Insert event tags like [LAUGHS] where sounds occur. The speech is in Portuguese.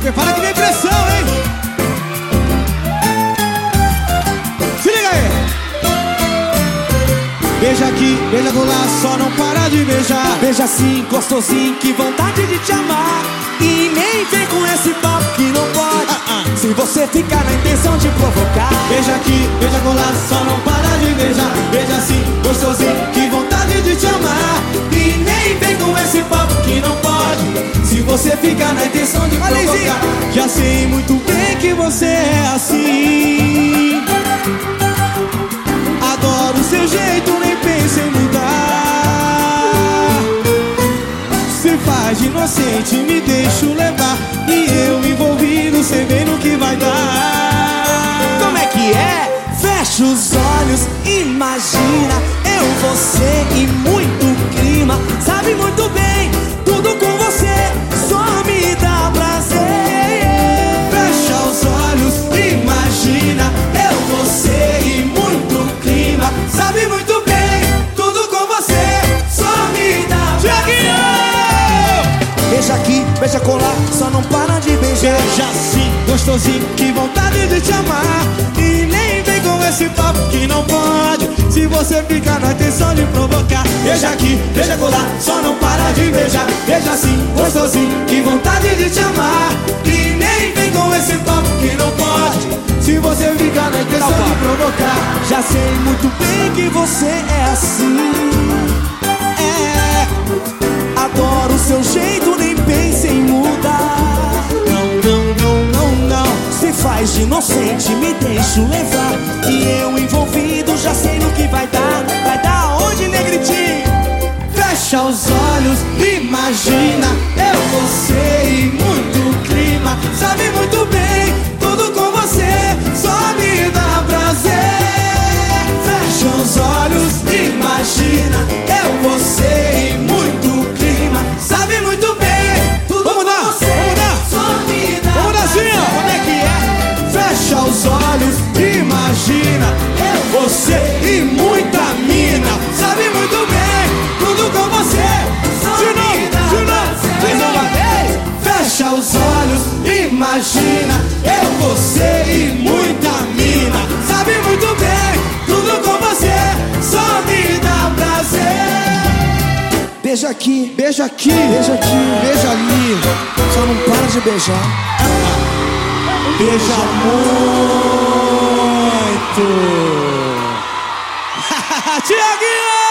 prepara que vem pressão, hein? Se liga aí. Beija aqui, beija lá, só não para de beijar. Beija assim, gostosinho, que vontade de te amar. E nem vem com esse papo que não pode. Ah, ah. Se você ficar na intenção de provocar. Beija aqui, beija lá, só não para você ficar na intenção de provocar. Já sei muito bem que você é assim. Adoro o seu jeito, nem penso em mudar. Se faz de inocente, me deixo levar. E eu envolvido, cê vê no que vai dar. Como é que é? Fecha os beija colar, só não para de beijar. Beija assim, gostosinho, que vontade de te amar. E nem vem com esse papo que não pode. Se você ficar na intenção de provocar, beija aqui, beija colar, só não para de beijar. Beija assim, gostosinho, que vontade de te amar. E nem vem com esse papo que não pode. Se você ficar na intenção de provocar, Já sei muito bem que você é assim. Inocente, me deixo levar. E eu envolvido, já sei no que vai dar. Vai dar onde, negritinho? Fecha os olhos, imagina eu, você e muito clima. Sabe muito bem, tudo com você só me dá prazer. Fecha os olhos, imagina imagina eu, você e muita mina. Sabe muito bem, tudo com você. Só me dá prazer. Beija aqui, Beija aqui, beija aqui, beija ali. só não para de beijar. Beija muito. [LAUGHS] Tiaguinho!